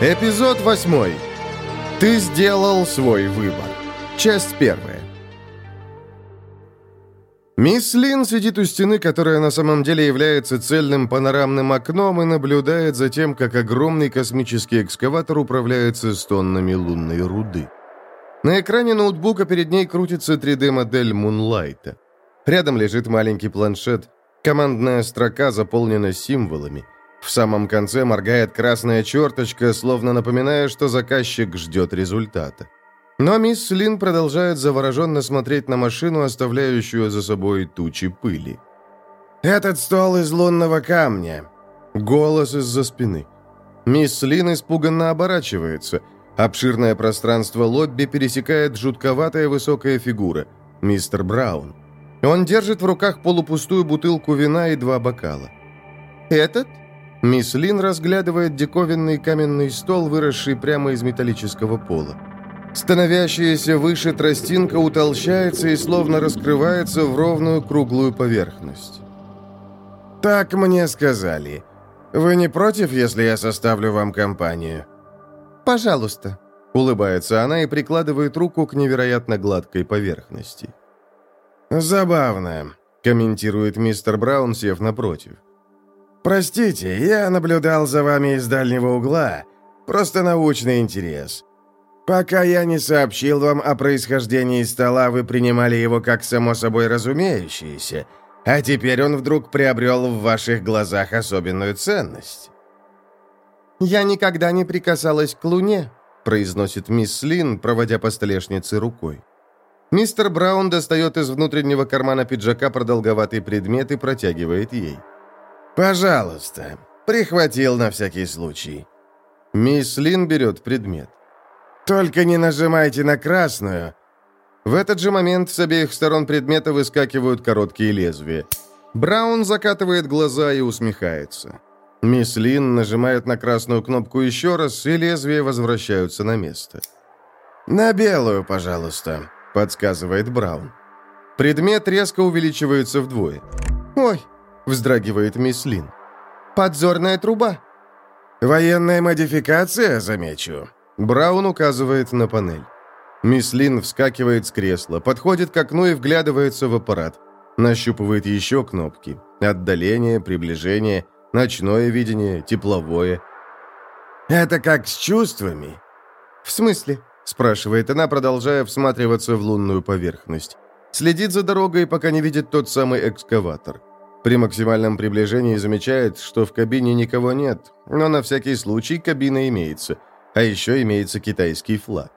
Эпизод восьмой. Ты сделал свой выбор. Часть первая. Мисс Лин сидит у стены, которая на самом деле является цельным панорамным окном и наблюдает за тем, как огромный космический экскаватор управляется с тоннами лунной руды. На экране ноутбука перед ней крутится 3D-модель Мунлайта. Рядом лежит маленький планшет. Командная строка заполнена символами – в самом конце моргает красная черточка, словно напоминая, что заказчик ждет результата. Но мисс Лин продолжает завороженно смотреть на машину, оставляющую за собой тучи пыли. «Этот стол из лунного камня!» Голос из-за спины. Мисс Лин испуганно оборачивается. Обширное пространство лобби пересекает жутковатая высокая фигура. Мистер Браун. Он держит в руках полупустую бутылку вина и два бокала. «Этот?» Мисс Лин разглядывает диковинный каменный стол, выросший прямо из металлического пола. Становящаяся выше тростинка утолщается и словно раскрывается в ровную круглую поверхность. «Так мне сказали. Вы не против, если я составлю вам компанию?» «Пожалуйста», — улыбается она и прикладывает руку к невероятно гладкой поверхности. «Забавно», — комментирует мистер Браун, сев напротив. «Простите, я наблюдал за вами из дальнего угла. Просто научный интерес. Пока я не сообщил вам о происхождении стола, вы принимали его как само собой разумеющееся, а теперь он вдруг приобрел в ваших глазах особенную ценность». «Я никогда не прикасалась к Луне», — произносит мисс Лин, проводя по столешнице рукой. Мистер Браун достает из внутреннего кармана пиджака продолговатый предмет и протягивает ей. «Пожалуйста». Прихватил на всякий случай. Мисс Лин берет предмет. «Только не нажимайте на красную». В этот же момент с обеих сторон предмета выскакивают короткие лезвия. Браун закатывает глаза и усмехается. Мисс Лин нажимает на красную кнопку еще раз, и лезвия возвращаются на место. «На белую, пожалуйста», — подсказывает Браун. Предмет резко увеличивается вдвое. «Ой!» Вздрагивает мисс Лин. «Подзорная труба». «Военная модификация, замечу». Браун указывает на панель. Мисс Лин вскакивает с кресла, подходит к окну и вглядывается в аппарат. Нащупывает еще кнопки. Отдаление, приближение, ночное видение, тепловое. «Это как с чувствами?» «В смысле?» – спрашивает она, продолжая всматриваться в лунную поверхность. Следит за дорогой, пока не видит тот самый экскаватор. При максимальном приближении замечает, что в кабине никого нет, но на всякий случай кабина имеется, а еще имеется китайский флаг.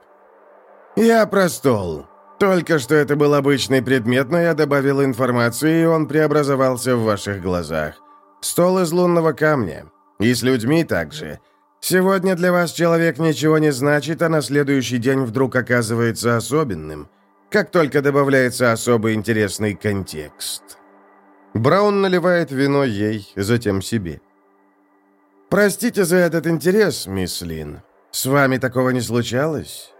«Я про стол. Только что это был обычный предмет, но я добавил информацию, и он преобразовался в ваших глазах. Стол из лунного камня. И с людьми также. Сегодня для вас человек ничего не значит, а на следующий день вдруг оказывается особенным, как только добавляется особый интересный контекст». Браун наливает вино ей, затем себе. «Простите за этот интерес, мисс Лин. С вами такого не случалось?»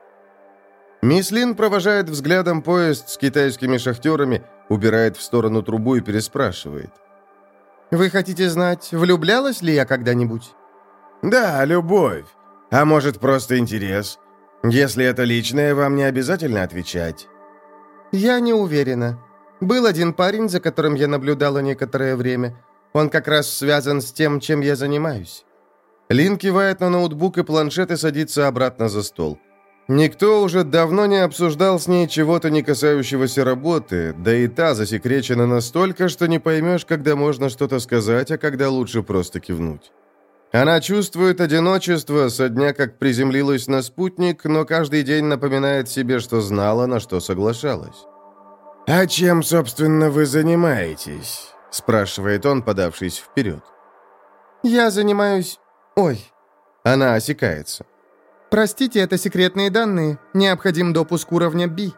Мисс Лин провожает взглядом поезд с китайскими шахтерами, убирает в сторону трубу и переспрашивает. «Вы хотите знать, влюблялась ли я когда-нибудь?» «Да, любовь. А может, просто интерес. Если это личное, вам не обязательно отвечать». «Я не уверена. Был один парень, за которым я наблюдала некоторое время. Он как раз связан с тем, чем я занимаюсь». Лин кивает на ноутбук и планшет и садится обратно за стол. Никто уже давно не обсуждал с ней чего-то не касающегося работы, да и та засекречена настолько, что не поймешь, когда можно что-то сказать, а когда лучше просто кивнуть. Она чувствует одиночество со дня, как приземлилась на спутник, но каждый день напоминает себе, что знала, на что соглашалась. «А чем, собственно, вы занимаетесь?» — спрашивает он, подавшись вперед. «Я занимаюсь... Ой...» Она осекается. «Простите, это секретные данные. Необходим допуск уровня B».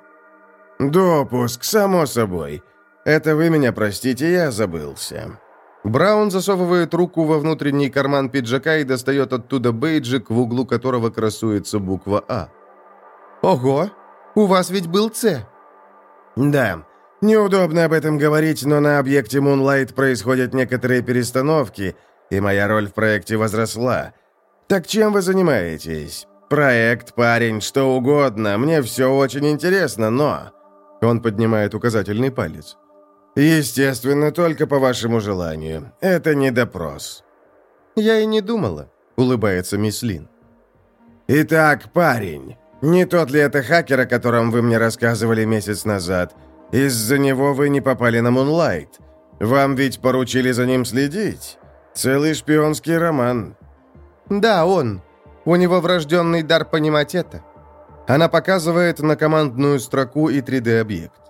«Допуск, само собой. Это вы меня простите, я забылся». Браун засовывает руку во внутренний карман пиджака и достает оттуда бейджик, в углу которого красуется буква «А». «Ого! У вас ведь был «С». «Да. Неудобно об этом говорить, но на объекте Moonlight происходят некоторые перестановки, и моя роль в проекте возросла. Так чем вы занимаетесь? Проект, парень, что угодно. Мне все очень интересно, но...» Он поднимает указательный палец. «Естественно, только по вашему желанию. Это не допрос». «Я и не думала», — улыбается мисс Лин. «Итак, парень, не тот ли это хакер, о котором вы мне рассказывали месяц назад? Из-за него вы не попали на Мунлайт. Вам ведь поручили за ним следить. Целый шпионский роман». «Да, он. У него врожденный дар понимать это». Она показывает на командную строку и 3D-объект.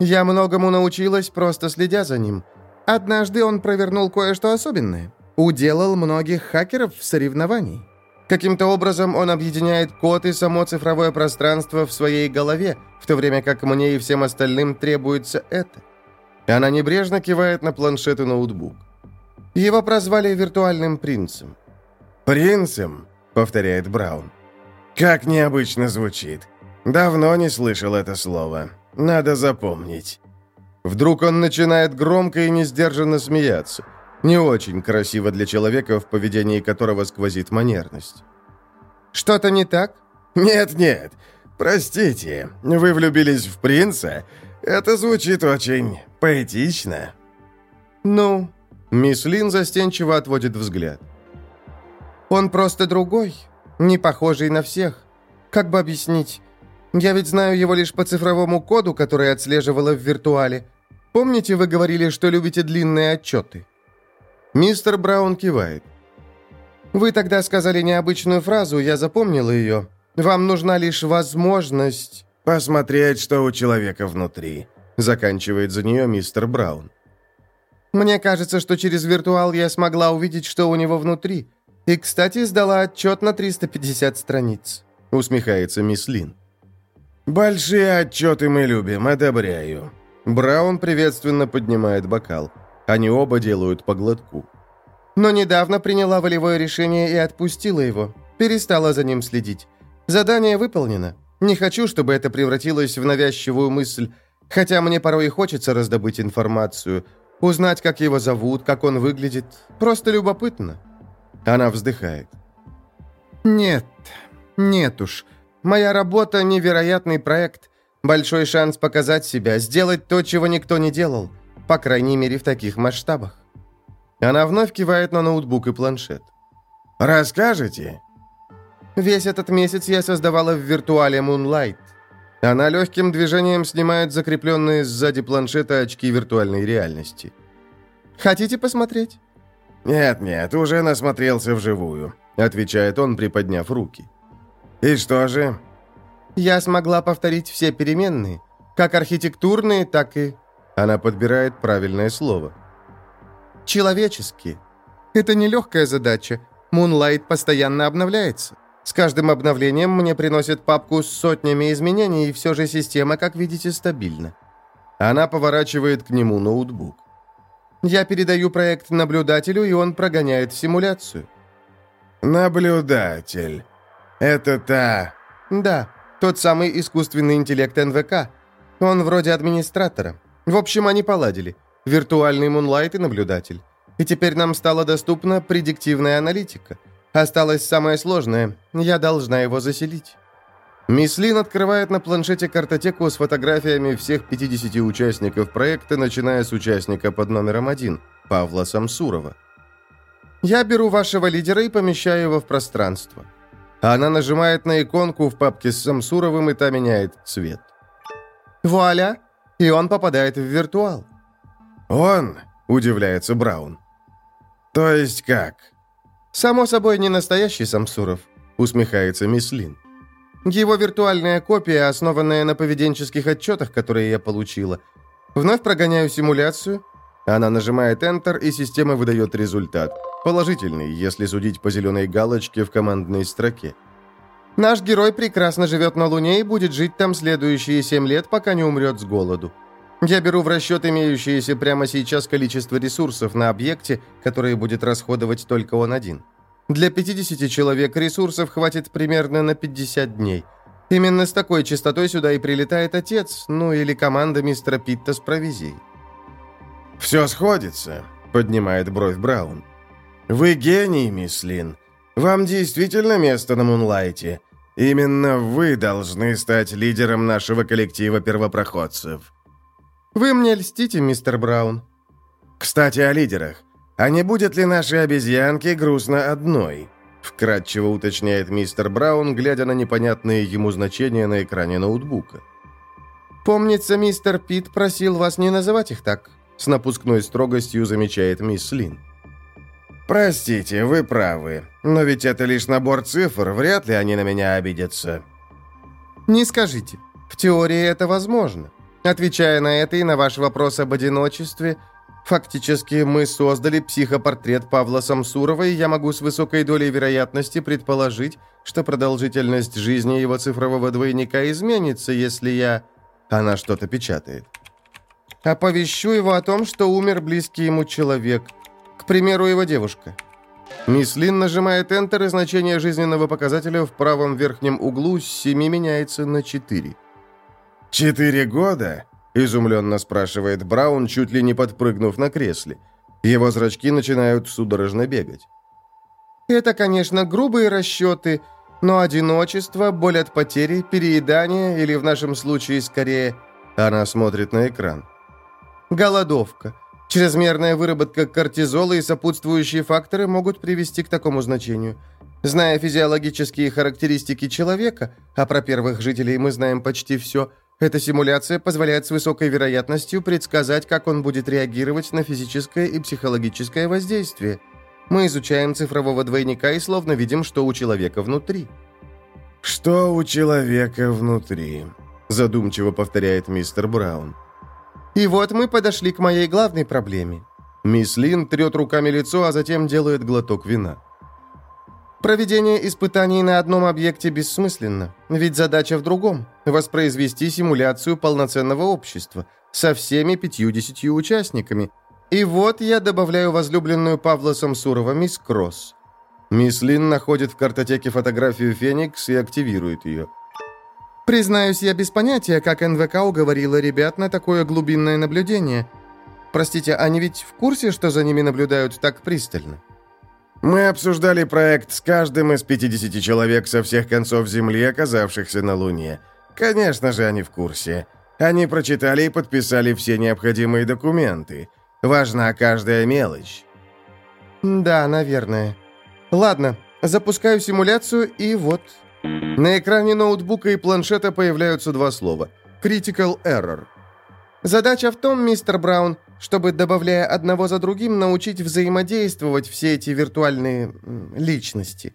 «Я многому научилась, просто следя за ним. Однажды он провернул кое-что особенное. Уделал многих хакеров в соревновании. Каким-то образом он объединяет код и само цифровое пространство в своей голове, в то время как мне и всем остальным требуется это. Она небрежно кивает на планшет и ноутбук. Его прозвали виртуальным принцем. «Принцем?» — повторяет Браун. «Как необычно звучит. Давно не слышал это слово. Надо запомнить». Вдруг он начинает громко и несдержанно смеяться. Не очень красиво для человека, в поведении которого сквозит манерность. «Что-то не так?» «Нет-нет, простите, вы влюбились в принца? Это звучит очень поэтично». «Ну...» Мисс Лин застенчиво отводит взгляд. «Он просто другой, не похожий на всех. Как бы объяснить? Я ведь знаю его лишь по цифровому коду, который отслеживала в виртуале. Помните, вы говорили, что любите длинные отчеты?» Мистер Браун кивает. «Вы тогда сказали необычную фразу, я запомнила ее. Вам нужна лишь возможность...» «Посмотреть, что у человека внутри», — заканчивает за нее мистер Браун. «Мне кажется, что через виртуал я смогла увидеть, что у него внутри. И, кстати, сдала отчет на 350 страниц», — усмехается мисс Лин. «Большие отчеты мы любим, одобряю». Браун приветственно поднимает бокал. Они оба делают по глотку. Но недавно приняла волевое решение и отпустила его. Перестала за ним следить. Задание выполнено. Не хочу, чтобы это превратилось в навязчивую мысль, хотя мне порой и хочется раздобыть информацию, узнать, как его зовут, как он выглядит. Просто любопытно. Она вздыхает. Нет, нет уж. Моя работа — невероятный проект. Большой шанс показать себя, сделать то, чего никто не делал. По крайней мере, в таких масштабах. Она вновь кивает на ноутбук и планшет. «Расскажете?» «Весь этот месяц я создавала в виртуале Moonlight». Она легким движением снимает закрепленные сзади планшета очки виртуальной реальности. «Хотите посмотреть?» «Нет-нет, уже насмотрелся вживую», — отвечает он, приподняв руки. «И что же?» «Я смогла повторить все переменные, как архитектурные, так и она подбирает правильное слово. Человеческие. Это нелегкая задача. Moonlight постоянно обновляется. С каждым обновлением мне приносят папку с сотнями изменений, и все же система, как видите, стабильна. Она поворачивает к нему ноутбук. Я передаю проект наблюдателю, и он прогоняет симуляцию. Наблюдатель. Это та... Да, тот самый искусственный интеллект НВК. Он вроде администратора. В общем, они поладили. Виртуальный Мунлайт и наблюдатель. И теперь нам стала доступна предиктивная аналитика. Осталось самое сложное. Я должна его заселить. Мисс Лин открывает на планшете картотеку с фотографиями всех 50 участников проекта, начиная с участника под номером один, Павла Самсурова. Я беру вашего лидера и помещаю его в пространство. Она нажимает на иконку в папке с Самсуровым, и та меняет цвет. Вуаля! И он попадает в виртуал. «Он?» – удивляется Браун. «То есть как?» «Само собой, не настоящий Самсуров», – усмехается мисс Лин. «Его виртуальная копия, основанная на поведенческих отчетах, которые я получила. Вновь прогоняю симуляцию». Она нажимает Enter, и система выдает результат. Положительный, если судить по зеленой галочке в командной строке. Наш герой прекрасно живет на Луне и будет жить там следующие семь лет, пока не умрет с голоду. Я беру в расчет имеющееся прямо сейчас количество ресурсов на объекте, которые будет расходовать только он один. Для 50 человек ресурсов хватит примерно на 50 дней. Именно с такой частотой сюда и прилетает отец, ну или команда мистера Питта с провизией. «Все сходится», — поднимает бровь Браун. «Вы гений, мисс Лин. Вам действительно место на Мунлайте? Именно вы должны стать лидером нашего коллектива первопроходцев». «Вы мне льстите, мистер Браун». «Кстати, о лидерах. А не будет ли нашей обезьянке грустно одной?» Вкратчиво уточняет мистер Браун, глядя на непонятные ему значения на экране ноутбука. «Помнится, мистер Пит просил вас не называть их так», с напускной строгостью замечает мисс Лин. «Простите, вы правы. Но ведь это лишь набор цифр, вряд ли они на меня обидятся». «Не скажите. В теории это возможно. Отвечая на это и на ваш вопрос об одиночестве, фактически мы создали психопортрет Павла Самсурова, и я могу с высокой долей вероятности предположить, что продолжительность жизни его цифрового двойника изменится, если я...» Она что-то печатает. «Оповещу его о том, что умер близкий ему человек» К примеру, его девушка. Мисс Лин нажимает Enter, и значение жизненного показателя в правом верхнем углу с 7 меняется на 4. «Четыре года?» – изумленно спрашивает Браун, чуть ли не подпрыгнув на кресле. Его зрачки начинают судорожно бегать. «Это, конечно, грубые расчеты, но одиночество, боль от потери, переедание или, в нашем случае, скорее...» Она смотрит на экран. «Голодовка. Чрезмерная выработка кортизола и сопутствующие факторы могут привести к такому значению. Зная физиологические характеристики человека, а про первых жителей мы знаем почти все, эта симуляция позволяет с высокой вероятностью предсказать, как он будет реагировать на физическое и психологическое воздействие. Мы изучаем цифрового двойника и словно видим, что у человека внутри. «Что у человека внутри?» задумчиво повторяет мистер Браун. И вот мы подошли к моей главной проблеме. Мисс Лин трет руками лицо, а затем делает глоток вина. Проведение испытаний на одном объекте бессмысленно, ведь задача в другом – воспроизвести симуляцию полноценного общества со всеми пятьюдесятью участниками. И вот я добавляю возлюбленную Павла Самсурова, мисс Кросс. Мисс Лин находит в картотеке фотографию Феникс и активирует ее – Признаюсь, я без понятия, как НВК уговорила ребят на такое глубинное наблюдение. Простите, они ведь в курсе, что за ними наблюдают так пристально? Мы обсуждали проект с каждым из 50 человек со всех концов Земли, оказавшихся на Луне. Конечно же, они в курсе. Они прочитали и подписали все необходимые документы. Важна каждая мелочь. Да, наверное. Ладно, запускаю симуляцию, и вот на экране ноутбука и планшета появляются два слова. Critical Error. Задача в том, мистер Браун, чтобы, добавляя одного за другим, научить взаимодействовать все эти виртуальные личности.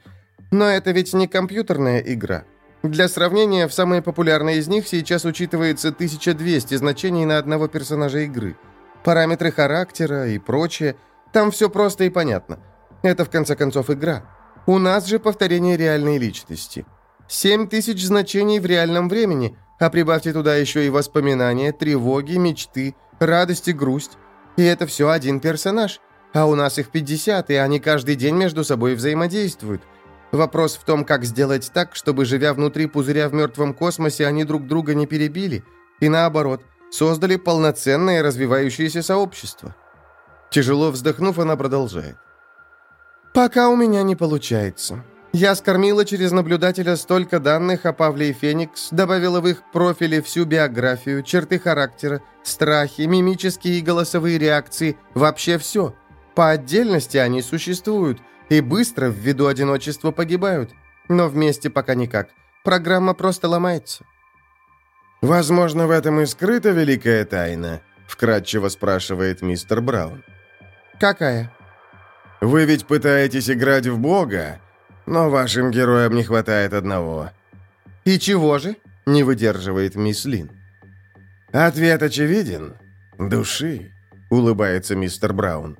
Но это ведь не компьютерная игра. Для сравнения, в самой популярной из них сейчас учитывается 1200 значений на одного персонажа игры. Параметры характера и прочее. Там все просто и понятно. Это, в конце концов, игра. У нас же повторение реальной личности. Семь тысяч значений в реальном времени, а прибавьте туда еще и воспоминания, тревоги, мечты, радость и грусть. И это все один персонаж. А у нас их 50, и они каждый день между собой взаимодействуют. Вопрос в том, как сделать так, чтобы, живя внутри пузыря в мертвом космосе, они друг друга не перебили. И наоборот, создали полноценное развивающееся сообщество. Тяжело вздохнув, она продолжает. «Пока у меня не получается. Я скормила через наблюдателя столько данных о Павле и Феникс, добавила в их профили всю биографию, черты характера, страхи, мимические и голосовые реакции, вообще все. По отдельности они существуют и быстро ввиду одиночества погибают. Но вместе пока никак. Программа просто ломается. «Возможно, в этом и скрыта великая тайна», — вкратчиво спрашивает мистер Браун. «Какая?» «Вы ведь пытаетесь играть в Бога, но вашим героям не хватает одного». «И чего же?» — не выдерживает мисс Лин. «Ответ очевиден. Души», — улыбается мистер Браун.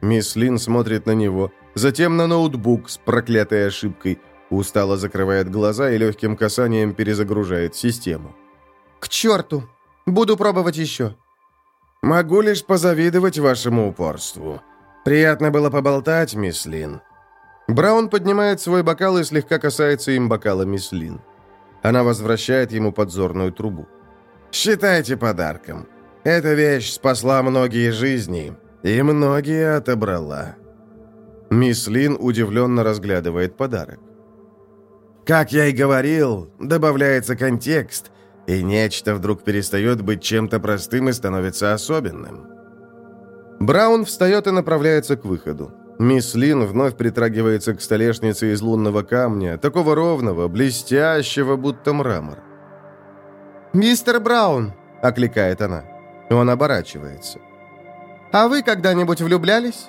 Мисс Лин смотрит на него, затем на ноутбук с проклятой ошибкой, устало закрывает глаза и легким касанием перезагружает систему. «К черту! Буду пробовать еще!» «Могу лишь позавидовать вашему упорству. Приятно было поболтать, мисс Лин. Браун поднимает свой бокал и слегка касается им бокала мисс Лин. Она возвращает ему подзорную трубу. «Считайте подарком. Эта вещь спасла многие жизни, и многие отобрала». Мисс Лин удивленно разглядывает подарок. Как я и говорил, добавляется контекст, и нечто вдруг перестает быть чем-то простым и становится особенным. Браун встает и направляется к выходу. Мисс Лин вновь притрагивается к столешнице из лунного камня, такого ровного, блестящего, будто мрамор. «Мистер Браун!» — окликает она. Он оборачивается. «А вы когда-нибудь влюблялись?»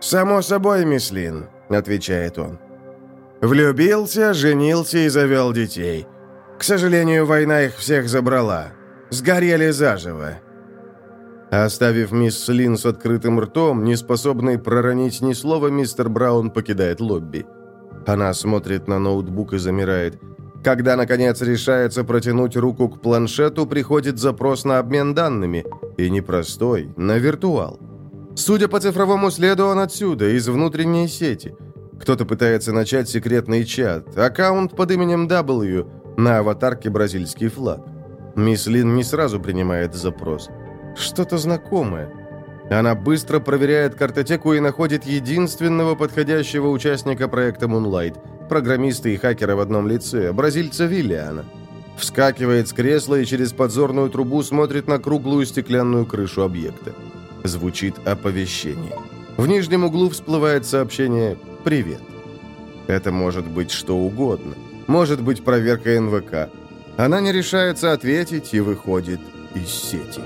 «Само собой, мисс Лин», — отвечает он. «Влюбился, женился и завел детей. К сожалению, война их всех забрала. Сгорели заживо». Оставив мисс Лин с открытым ртом, не способной проронить ни слова, мистер Браун покидает лобби. Она смотрит на ноутбук и замирает. Когда, наконец, решается протянуть руку к планшету, приходит запрос на обмен данными. И не простой, на виртуал. Судя по цифровому следу, он отсюда, из внутренней сети. Кто-то пытается начать секретный чат. Аккаунт под именем W, на аватарке бразильский флаг. Мисс Лин не сразу принимает запрос. Что-то знакомое. Она быстро проверяет картотеку и находит единственного подходящего участника проекта Moonlight, программиста и хакера в одном лице, бразильца Виллиана. Вскакивает с кресла и через подзорную трубу смотрит на круглую стеклянную крышу объекта. Звучит оповещение. В нижнем углу всплывает сообщение «Привет». Это может быть что угодно. Может быть проверка НВК. Она не решается ответить и выходит из сети.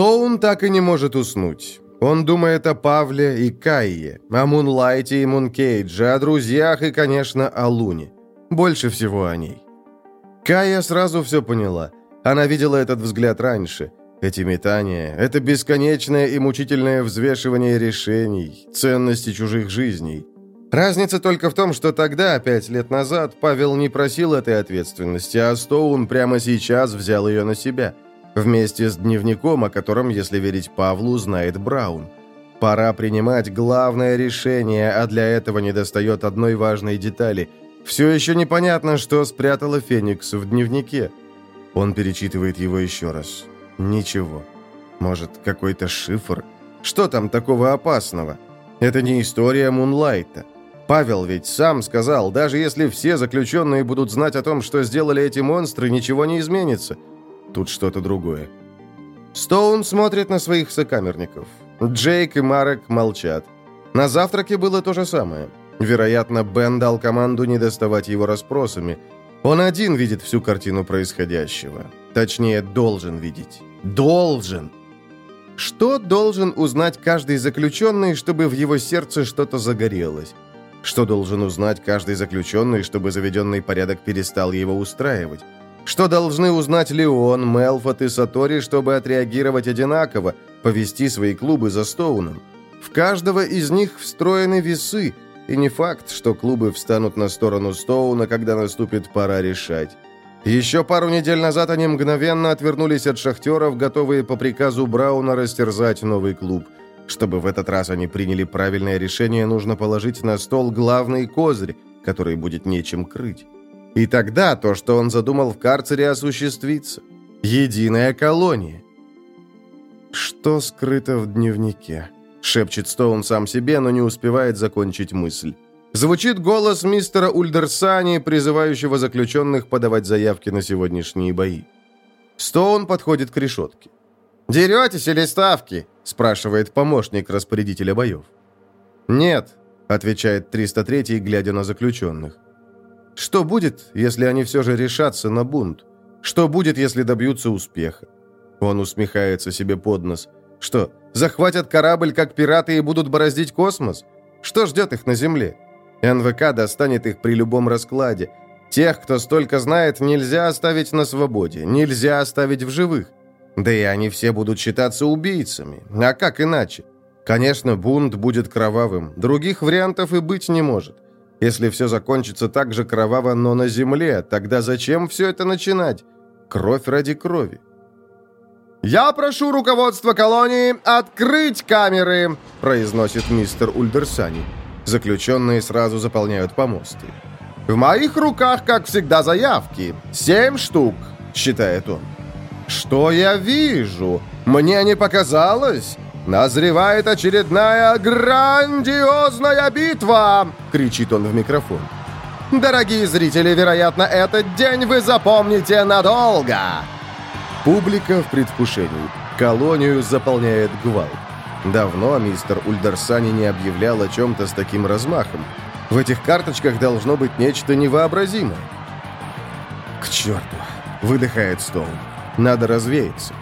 Стоун так и не может уснуть. Он думает о Павле и Кайе, о Мунлайте и Мункейдже, о друзьях и, конечно, о Луне. Больше всего о ней. Кая сразу все поняла. Она видела этот взгляд раньше. Эти метания, это бесконечное и мучительное взвешивание решений, ценности чужих жизней. Разница только в том, что тогда, пять лет назад, Павел не просил этой ответственности, а Стоун прямо сейчас взял ее на себя – Вместе с дневником, о котором, если верить Павлу, знает Браун. Пора принимать главное решение, а для этого недостает одной важной детали. Все еще непонятно, что спрятала Феникс в дневнике. Он перечитывает его еще раз. Ничего. Может, какой-то шифр? Что там такого опасного? Это не история Мунлайта. Павел ведь сам сказал, даже если все заключенные будут знать о том, что сделали эти монстры, ничего не изменится. Тут что-то другое. Стоун смотрит на своих сокамерников. Джейк и Марек молчат. На завтраке было то же самое. Вероятно, Бен дал команду не доставать его расспросами. Он один видит всю картину происходящего. Точнее, должен видеть. Должен! Что должен узнать каждый заключенный, чтобы в его сердце что-то загорелось? Что должен узнать каждый заключенный, чтобы заведенный порядок перестал его устраивать? Что должны узнать Леон, Мелфот и Сатори, чтобы отреагировать одинаково, повести свои клубы за Стоуном? В каждого из них встроены весы, и не факт, что клубы встанут на сторону Стоуна, когда наступит пора решать. Еще пару недель назад они мгновенно отвернулись от шахтеров, готовые по приказу Брауна растерзать новый клуб. Чтобы в этот раз они приняли правильное решение, нужно положить на стол главный козырь, который будет нечем крыть. И тогда то, что он задумал в карцере, осуществится. Единая колония. «Что скрыто в дневнике?» — шепчет Стоун сам себе, но не успевает закончить мысль. Звучит голос мистера Ульдерсани, призывающего заключенных подавать заявки на сегодняшние бои. Стоун подходит к решетке. «Деретесь или ставки?» — спрашивает помощник распорядителя боев. «Нет», — отвечает 303-й, глядя на заключенных. Что будет, если они все же решатся на бунт? Что будет, если добьются успеха? Он усмехается себе под нос. Что, захватят корабль, как пираты, и будут бороздить космос? Что ждет их на Земле? НВК достанет их при любом раскладе. Тех, кто столько знает, нельзя оставить на свободе, нельзя оставить в живых. Да и они все будут считаться убийцами. А как иначе? Конечно, бунт будет кровавым. Других вариантов и быть не может. Если все закончится так же кроваво, но на земле, тогда зачем все это начинать? Кровь ради крови. «Я прошу руководство колонии открыть камеры!» произносит мистер Ульдерсани. Заключенные сразу заполняют помосты. В моих руках, как всегда, заявки. Семь штук, считает он. Что я вижу? Мне не показалось? «Назревает очередная грандиозная битва!» — кричит он в микрофон. «Дорогие зрители, вероятно, этот день вы запомните надолго!» Публика в предвкушении. Колонию заполняет гвалт. Давно мистер Ульдерсани не объявлял о чем-то с таким размахом. В этих карточках должно быть нечто невообразимое. «К черту!» — выдыхает Стоун. «Надо развеяться».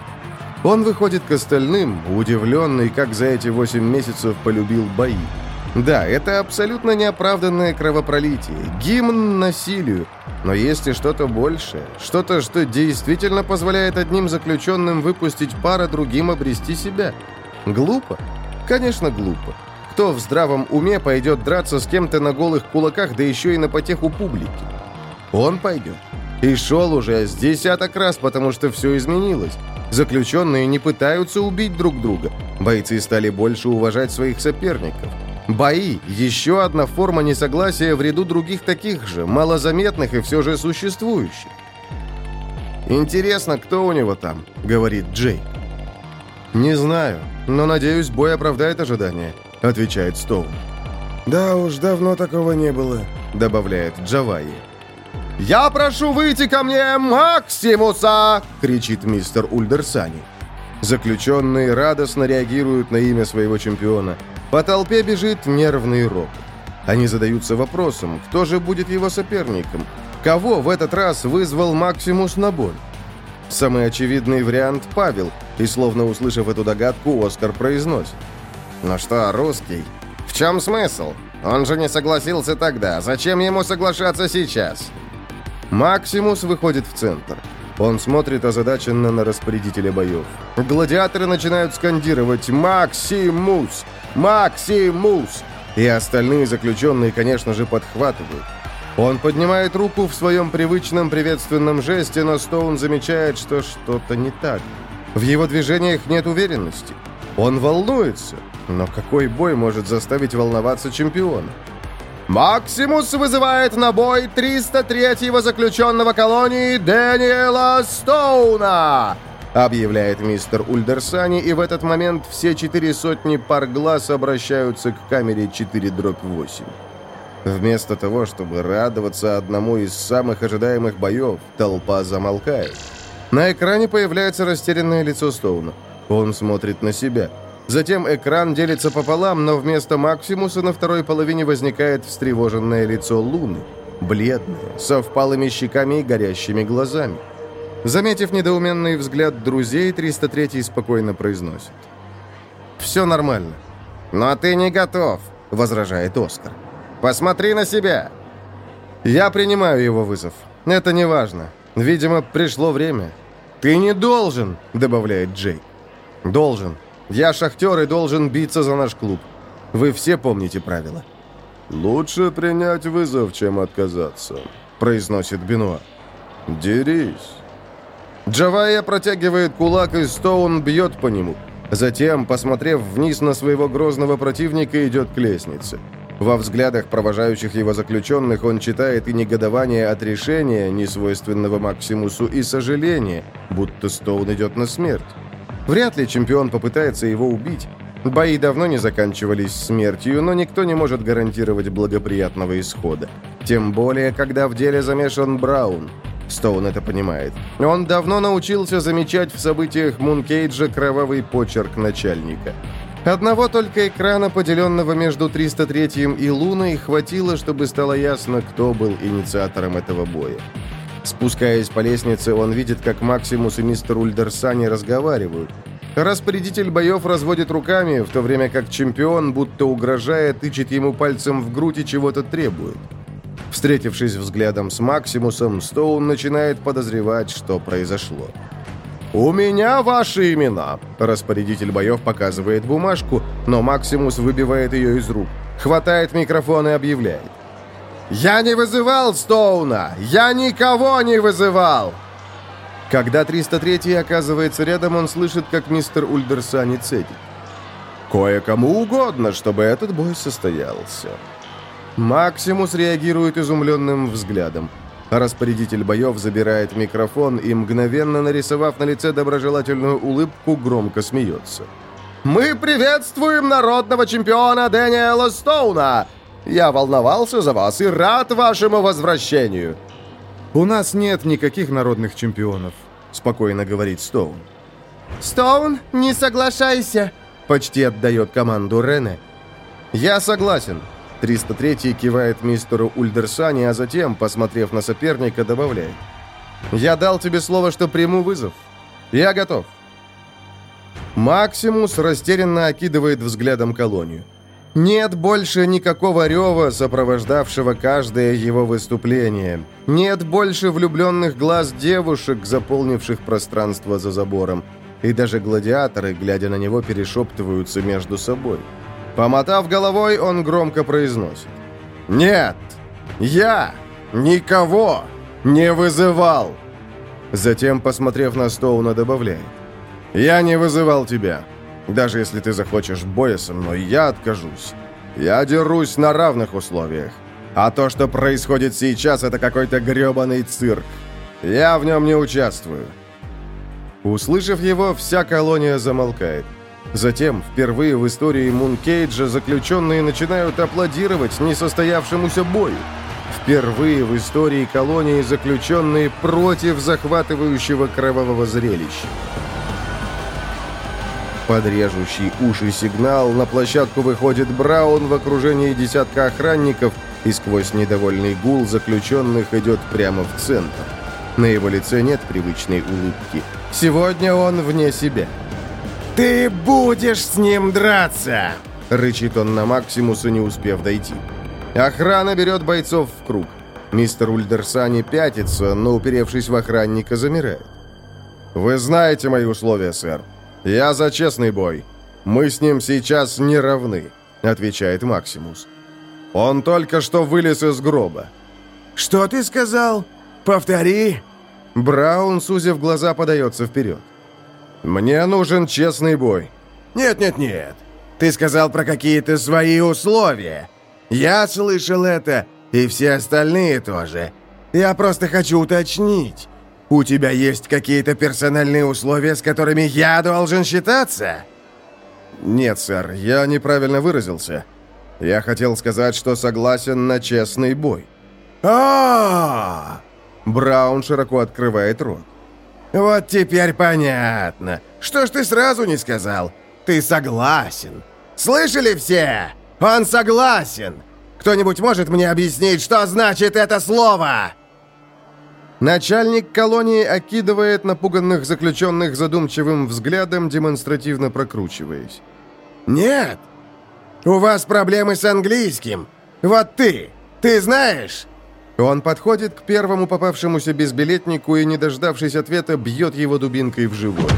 Он выходит к остальным, удивленный, как за эти восемь месяцев полюбил бои. Да, это абсолютно неоправданное кровопролитие, гимн насилию, но есть и что-то большее, что-то, что действительно позволяет одним заключенным выпустить пара другим обрести себя. Глупо? Конечно, глупо. Кто в здравом уме пойдет драться с кем-то на голых кулаках, да еще и на потеху публики? Он пойдет. И шел уже с десяток раз, потому что все изменилось. Заключенные не пытаются убить друг друга. Бойцы стали больше уважать своих соперников. Бои – еще одна форма несогласия в ряду других таких же, малозаметных и все же существующих. «Интересно, кто у него там?» – говорит Джей. «Не знаю, но, надеюсь, бой оправдает ожидания», – отвечает Стоун. «Да уж, давно такого не было», – добавляет Джавайи. «Я прошу выйти ко мне Максимуса!» — кричит мистер Ульдерсани. Заключенные радостно реагируют на имя своего чемпиона. По толпе бежит нервный ропот. Они задаются вопросом, кто же будет его соперником? Кого в этот раз вызвал Максимус на бой? Самый очевидный вариант — Павел, и словно услышав эту догадку, Оскар произносит. «Ну что, русский? В чем смысл? Он же не согласился тогда. Зачем ему соглашаться сейчас?» Максимус выходит в центр. Он смотрит озадаченно на распорядителя боев. Гладиаторы начинают скандировать «Максимус! Максимус!» И остальные заключенные, конечно же, подхватывают. Он поднимает руку в своем привычном приветственном жесте, но Стоун замечает, что что-то не так. В его движениях нет уверенности. Он волнуется, но какой бой может заставить волноваться чемпиона? Максимус вызывает на бой 303-го заключенного колонии Дэниела Стоуна!» объявляет мистер Ульдерсани, и в этот момент все четыре сотни пар глаз обращаются к камере 4-8. Вместо того, чтобы радоваться одному из самых ожидаемых боев, толпа замолкает. На экране появляется растерянное лицо Стоуна. Он смотрит на себя – Затем экран делится пополам, но вместо Максимуса на второй половине возникает встревоженное лицо Луны. Бледное, со впалыми щеками и горящими глазами. Заметив недоуменный взгляд друзей, 303 спокойно произносит. «Все нормально». «Но ты не готов», — возражает Оскар. «Посмотри на себя!» «Я принимаю его вызов. Это не важно. Видимо, пришло время». «Ты не должен», — добавляет Джей. «Должен. Я шахтер и должен биться за наш клуб. Вы все помните правила». «Лучше принять вызов, чем отказаться», — произносит Бенуа. «Дерись». Джавайя протягивает кулак, и Стоун бьет по нему. Затем, посмотрев вниз на своего грозного противника, идет к лестнице. Во взглядах провожающих его заключенных он читает и негодование от решения, несвойственного Максимусу, и сожаление, будто Стоун идет на смерть. Вряд ли чемпион попытается его убить. Бои давно не заканчивались смертью, но никто не может гарантировать благоприятного исхода. Тем более, когда в деле замешан Браун. Стоун это понимает. Он давно научился замечать в событиях Мункейджа кровавый почерк начальника. Одного только экрана, поделенного между 303 и Луной, хватило, чтобы стало ясно, кто был инициатором этого боя. Спускаясь по лестнице, он видит, как Максимус и мистер Ульдерсани разговаривают. Распорядитель боев разводит руками, в то время как чемпион, будто угрожая, тычет ему пальцем в грудь и чего-то требует. Встретившись взглядом с Максимусом, Стоун начинает подозревать, что произошло. «У меня ваши имена!» Распорядитель боев показывает бумажку, но Максимус выбивает ее из рук, хватает микрофон и объявляет. «Я не вызывал Стоуна! Я никого не вызывал!» Когда 303 оказывается рядом, он слышит, как мистер Ульдерсани цедит. «Кое-кому угодно, чтобы этот бой состоялся». Максимус реагирует изумленным взглядом. Распорядитель боев забирает микрофон и, мгновенно нарисовав на лице доброжелательную улыбку, громко смеется. «Мы приветствуем народного чемпиона Дэниела Стоуна! Я волновался за вас и рад вашему возвращению!» «У нас нет никаких народных чемпионов», — спокойно говорит Стоун. «Стоун, не соглашайся!» — почти отдает команду Рене. «Я согласен», 303 кивает мистеру Ульдерсани, а затем, посмотрев на соперника, добавляет. «Я дал тебе слово, что приму вызов. Я готов». Максимус растерянно окидывает взглядом колонию. Нет больше никакого рева, сопровождавшего каждое его выступление. Нет больше влюбленных глаз девушек, заполнивших пространство за забором. И даже гладиаторы, глядя на него, перешептываются между собой. Помотав головой, он громко произносит. «Нет! Я никого не вызывал!» Затем, посмотрев на Стоуна, добавляет. «Я не вызывал тебя. Даже если ты захочешь боя со мной, я откажусь. Я дерусь на равных условиях. А то, что происходит сейчас, это какой-то грёбаный цирк. Я в нем не участвую». Услышав его, вся колония замолкает. Затем, впервые в истории Мункейджа, заключенные начинают аплодировать несостоявшемуся бою. Впервые в истории колонии заключенные против захватывающего кровавого зрелища. Под уши сигнал на площадку выходит Браун в окружении десятка охранников, и сквозь недовольный гул заключенных идет прямо в центр. На его лице нет привычной улыбки. Сегодня он вне себя. «Ты будешь с ним драться!» — рычит он на Максимуса, не успев дойти. Охрана берет бойцов в круг. Мистер Ульдерсани пятится, но, уперевшись в охранника, замирает. «Вы знаете мои условия, сэр. Я за честный бой. Мы с ним сейчас не равны», — отвечает Максимус. «Он только что вылез из гроба». «Что ты сказал? Повтори!» Браун, сузив глаза, подается вперед. «Мне нужен честный бой». «Нет-нет-нет. Ты сказал про какие-то свои условия. Я слышал это, и все остальные тоже. Я просто хочу уточнить. У тебя есть какие-то персональные условия, с которыми я должен считаться?» «Нет, сэр, я неправильно выразился. Я хотел сказать, что согласен на честный бой». «А-а-а!» Браун широко открывает рот. «Вот теперь понятно. Что ж ты сразу не сказал? Ты согласен. Слышали все? Он согласен. Кто-нибудь может мне объяснить, что значит это слово?» Начальник колонии окидывает напуганных заключенных задумчивым взглядом, демонстративно прокручиваясь. «Нет. У вас проблемы с английским. Вот ты. Ты знаешь?» Он подходит к первому попавшемуся безбилетнику и, не дождавшись ответа, бьет его дубинкой в живот.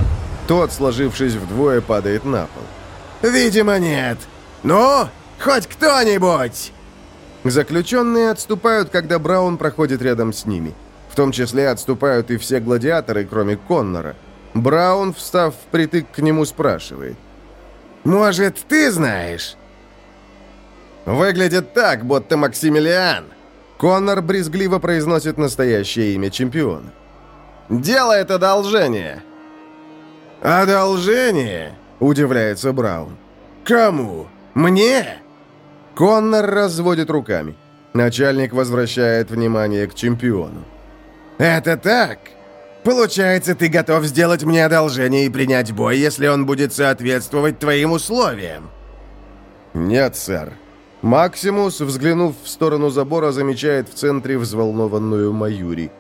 Тот, сложившись вдвое, падает на пол. «Видимо, нет. Ну, хоть кто-нибудь!» Заключенные отступают, когда Браун проходит рядом с ними. В том числе отступают и все гладиаторы, кроме Коннора. Браун, встав впритык к нему, спрашивает. «Может, ты знаешь?» «Выглядит так, будто Максимилиан», Коннор брезгливо произносит настоящее имя чемпиона. «Делает одолжение!» «Одолжение?» – удивляется Браун. «Кому? Мне?» Коннор разводит руками. Начальник возвращает внимание к чемпиону. «Это так? Получается, ты готов сделать мне одолжение и принять бой, если он будет соответствовать твоим условиям?» «Нет, сэр. Максимус, взглянув в сторону забора, замечает в центре взволнованную Маюри.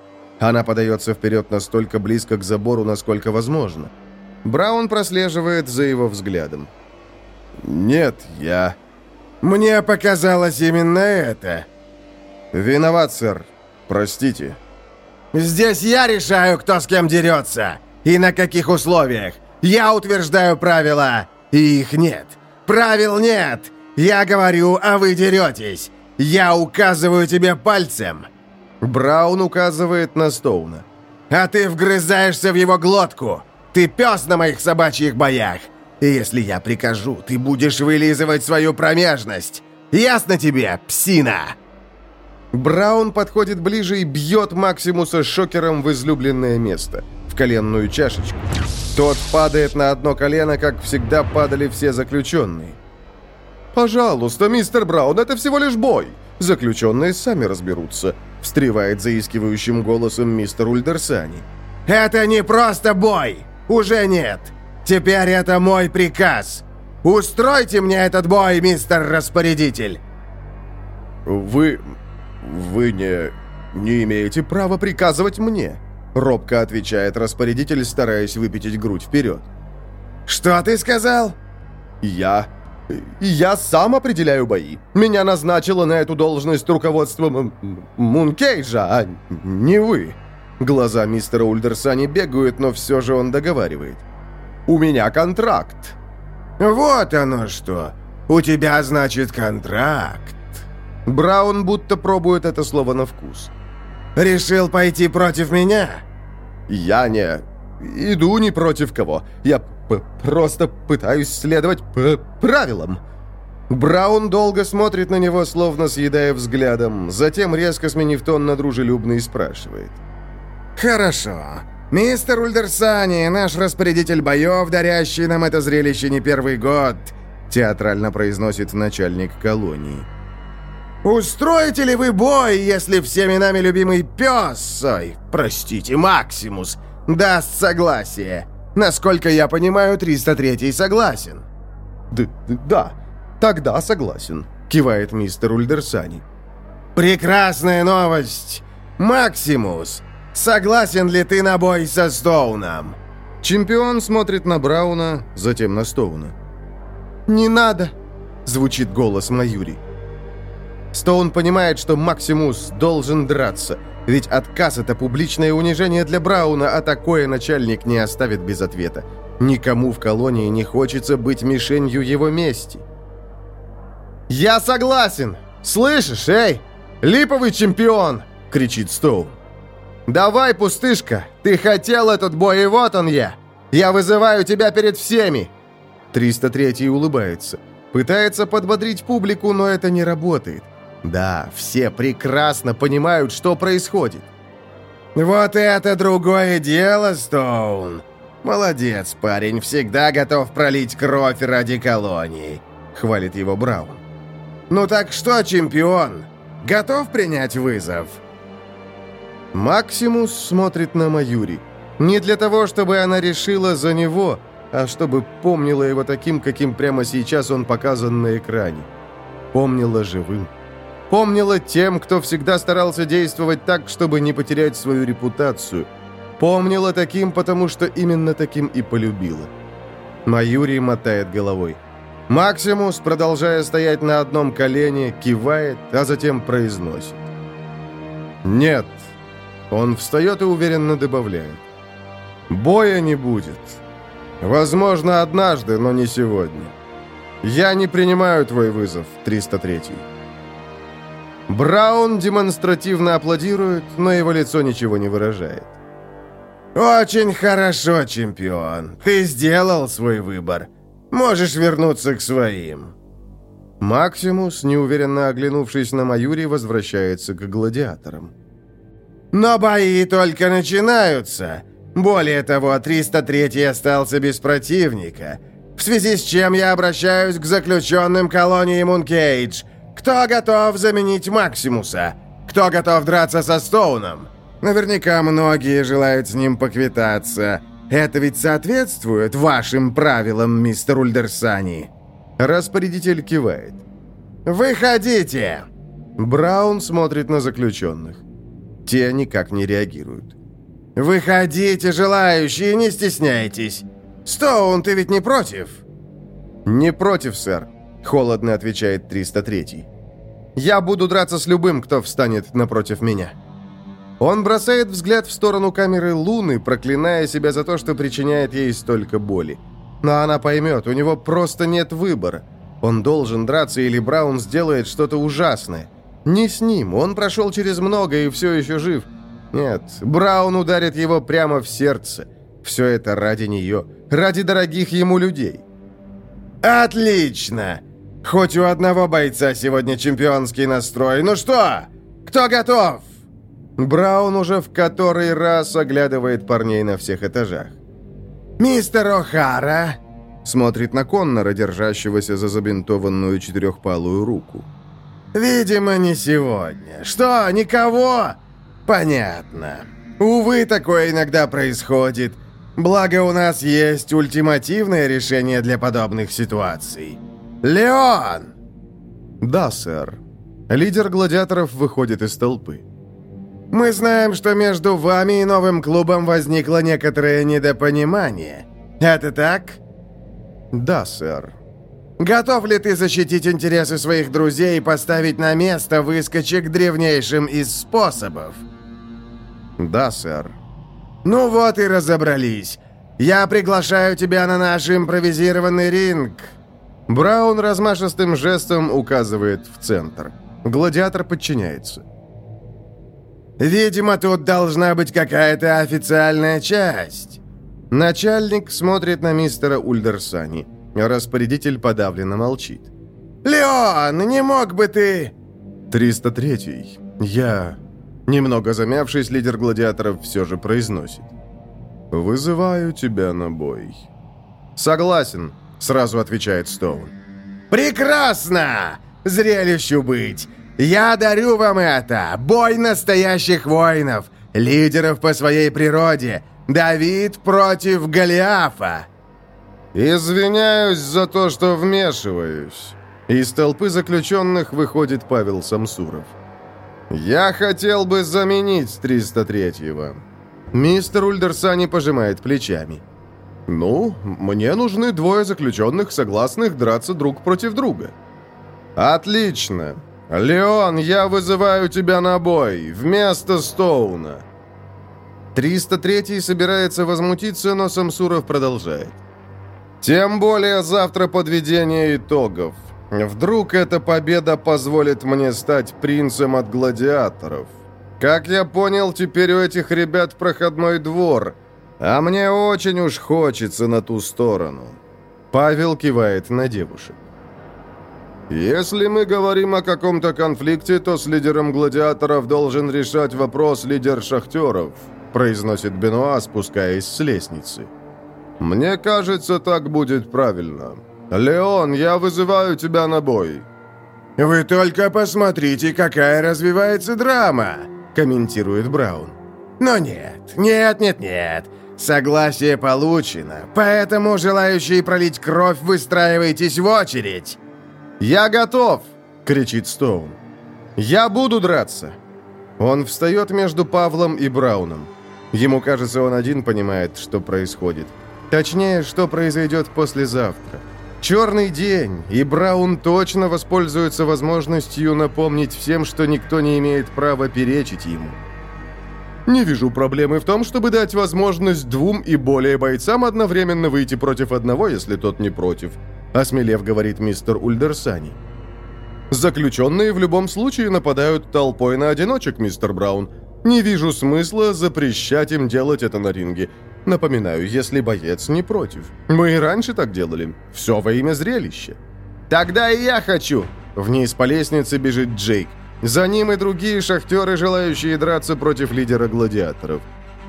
Она подается вперед настолько близко к забору, насколько возможно. Браун прослеживает за его взглядом. «Нет, я...» «Мне показалось именно это». «Виноват, сэр. Простите». «Здесь я решаю, кто с кем дерется. И на каких условиях. Я утверждаю правила, и их нет. Правил нет. Я говорю, а вы деретесь. Я указываю тебе пальцем». Браун указывает на Стоуна. «А ты вгрызаешься в его глотку. Ты пес на моих собачьих боях. И если я прикажу, ты будешь вылизывать свою промежность. Ясно тебе, псина?» Браун подходит ближе и бьет Максимуса шокером в излюбленное место, в коленную чашечку. Тот падает на одно колено, как всегда падали все заключенные. «Пожалуйста, мистер Браун, это всего лишь бой. Заключенные сами разберутся», — встревает заискивающим голосом мистер Ульдерсани. «Это не просто бой! Уже нет! Теперь это мой приказ! Устройте мне этот бой, мистер распорядитель!» «Вы... вы не... не имеете права приказывать мне», — робко отвечает распорядитель, стараясь выпятить грудь вперед. «Что ты сказал?» «Я я сам определяю бои. Меня назначило на эту должность руководство Мункейджа, а не вы». Глаза мистера Ульдерсани бегают, но все же он договаривает. «У меня контракт». «Вот оно что! У тебя, значит, контракт!» Браун будто пробует это слово на вкус. «Решил пойти против меня?» «Я не... иду ни против кого. Я просто пытаюсь следовать правилам». Браун долго смотрит на него, словно съедая взглядом, затем, резко сменив тон на дружелюбный, спрашивает. «Хорошо. Мистер Ульдерсани, наш распорядитель боев, дарящий нам это зрелище не первый год», театрально произносит начальник колонии. «Устроите ли вы бой, если всеми нами любимый пес, ой, простите, Максимус, даст согласие?» Насколько я понимаю, 303 согласен». Д «Да, тогда согласен», — кивает мистер Ульдерсани. «Прекрасная новость! Максимус, согласен ли ты на бой со Стоуном?» Чемпион смотрит на Брауна, затем на Стоуна. «Не надо!» — звучит голос Маюри. Стоун понимает, что Максимус должен драться — ведь отказ — это публичное унижение для Брауна, а такое начальник не оставит без ответа. Никому в колонии не хочется быть мишенью его мести. «Я согласен! Слышишь, эй! Липовый чемпион!» — кричит Стоун. «Давай, пустышка! Ты хотел этот бой, и вот он я! Я вызываю тебя перед всеми!» 303 улыбается. Пытается подбодрить публику, но это не работает. Да, все прекрасно понимают, что происходит. «Вот это другое дело, Стоун! Молодец, парень, всегда готов пролить кровь ради колонии!» — хвалит его Браун. «Ну так что, чемпион, готов принять вызов?» Максимус смотрит на Маюри. Не для того, чтобы она решила за него, а чтобы помнила его таким, каким прямо сейчас он показан на экране. Помнила живым. Помнила тем, кто всегда старался действовать так, чтобы не потерять свою репутацию. Помнила таким, потому что именно таким и полюбила. Маюри мотает головой. Максимус, продолжая стоять на одном колене, кивает, а затем произносит. «Нет». Он встает и уверенно добавляет. «Боя не будет. Возможно, однажды, но не сегодня. Я не принимаю твой вызов, 303-й». Браун демонстративно аплодирует, но его лицо ничего не выражает. «Очень хорошо, чемпион. Ты сделал свой выбор. Можешь вернуться к своим». Максимус, неуверенно оглянувшись на Маюри, возвращается к гладиаторам. «Но бои только начинаются. Более того, 303 остался без противника, в связи с чем я обращаюсь к заключенным колонии Мункейдж – кто готов заменить Максимуса? Кто готов драться со Стоуном? Наверняка многие желают с ним поквитаться. Это ведь соответствует вашим правилам, мистер Ульдерсани?» Распорядитель кивает. «Выходите!» Браун смотрит на заключенных. Те никак не реагируют. «Выходите, желающие, не стесняйтесь! Стоун, ты ведь не против?» «Не против, сэр», — холодно отвечает 303-й. «Я буду драться с любым, кто встанет напротив меня». Он бросает взгляд в сторону камеры Луны, проклиная себя за то, что причиняет ей столько боли. Но она поймет, у него просто нет выбора. Он должен драться, или Браун сделает что-то ужасное. Не с ним, он прошел через много и все еще жив. Нет, Браун ударит его прямо в сердце. Все это ради нее, ради дорогих ему людей. «Отлично! Хоть у одного бойца сегодня чемпионский настрой. Ну что, кто готов?» Браун уже в который раз оглядывает парней на всех этажах. «Мистер О'Хара!» Смотрит на Коннора, держащегося за забинтованную четырехпалую руку. «Видимо, не сегодня. Что, никого?» «Понятно. Увы, такое иногда происходит. Благо, у нас есть ультимативное решение для подобных ситуаций. Леон!» «Да, сэр». Лидер гладиаторов выходит из толпы. Мы знаем, что между вами и новым клубом возникло некоторое недопонимание. Это так? Да, сэр. Готов ли ты защитить интересы своих друзей и поставить на место выскочек древнейшим из способов? Да, сэр. Ну вот и разобрались. Я приглашаю тебя на наш импровизированный ринг. Браун размашистым жестом указывает в центр. Гладиатор подчиняется. Видимо, тут должна быть какая-то официальная часть». Начальник смотрит на мистера Ульдерсани. Распорядитель подавленно молчит. «Леон, не мог бы ты...» «303-й. Я...» Немного замявшись, лидер гладиаторов все же произносит. «Вызываю тебя на бой». «Согласен», — сразу отвечает Стоун. «Прекрасно! Зрелищу быть! Я дарю вам это! Бой настоящих воинов! Лидеров по своей природе! Давид против Голиафа!» «Извиняюсь за то, что вмешиваюсь». Из толпы заключенных выходит Павел Самсуров. «Я хотел бы заменить 303-го». Мистер Ульдерсани пожимает плечами. «Ну, мне нужны двое заключенных, согласных драться друг против друга». «Отлично. «Леон, я вызываю тебя на бой, вместо Стоуна!» 303-й собирается возмутиться, но Самсуров продолжает. «Тем более завтра подведение итогов. Вдруг эта победа позволит мне стать принцем от гладиаторов. Как я понял, теперь у этих ребят проходной двор, а мне очень уж хочется на ту сторону». Павел кивает на девушек. Если мы говорим о каком-то конфликте, то с лидером гладиаторов должен решать вопрос лидер шахтеров, произносит Бенуа, спускаясь с лестницы. Мне кажется, так будет правильно. Леон, я вызываю тебя на бой. Вы только посмотрите, какая развивается драма, комментирует Браун. Но нет, нет, нет, нет. Согласие получено, поэтому желающие пролить кровь выстраивайтесь в очередь. «Я готов!» — кричит Стоун. «Я буду драться!» Он встает между Павлом и Брауном. Ему кажется, он один понимает, что происходит. Точнее, что произойдет послезавтра. Черный день, и Браун точно воспользуется возможностью напомнить всем, что никто не имеет права перечить ему. Не вижу проблемы в том, чтобы дать возможность двум и более бойцам одновременно выйти против одного, если тот не против. Осмелев, говорит мистер Ульдерсани. Заключенные в любом случае нападают толпой на одиночек, мистер Браун. Не вижу смысла запрещать им делать это на ринге. Напоминаю, если боец не против. Мы и раньше так делали. Все во имя зрелища. Тогда и я хочу. Вниз по лестнице бежит Джейк. За ним и другие шахтеры, желающие драться против лидера гладиаторов.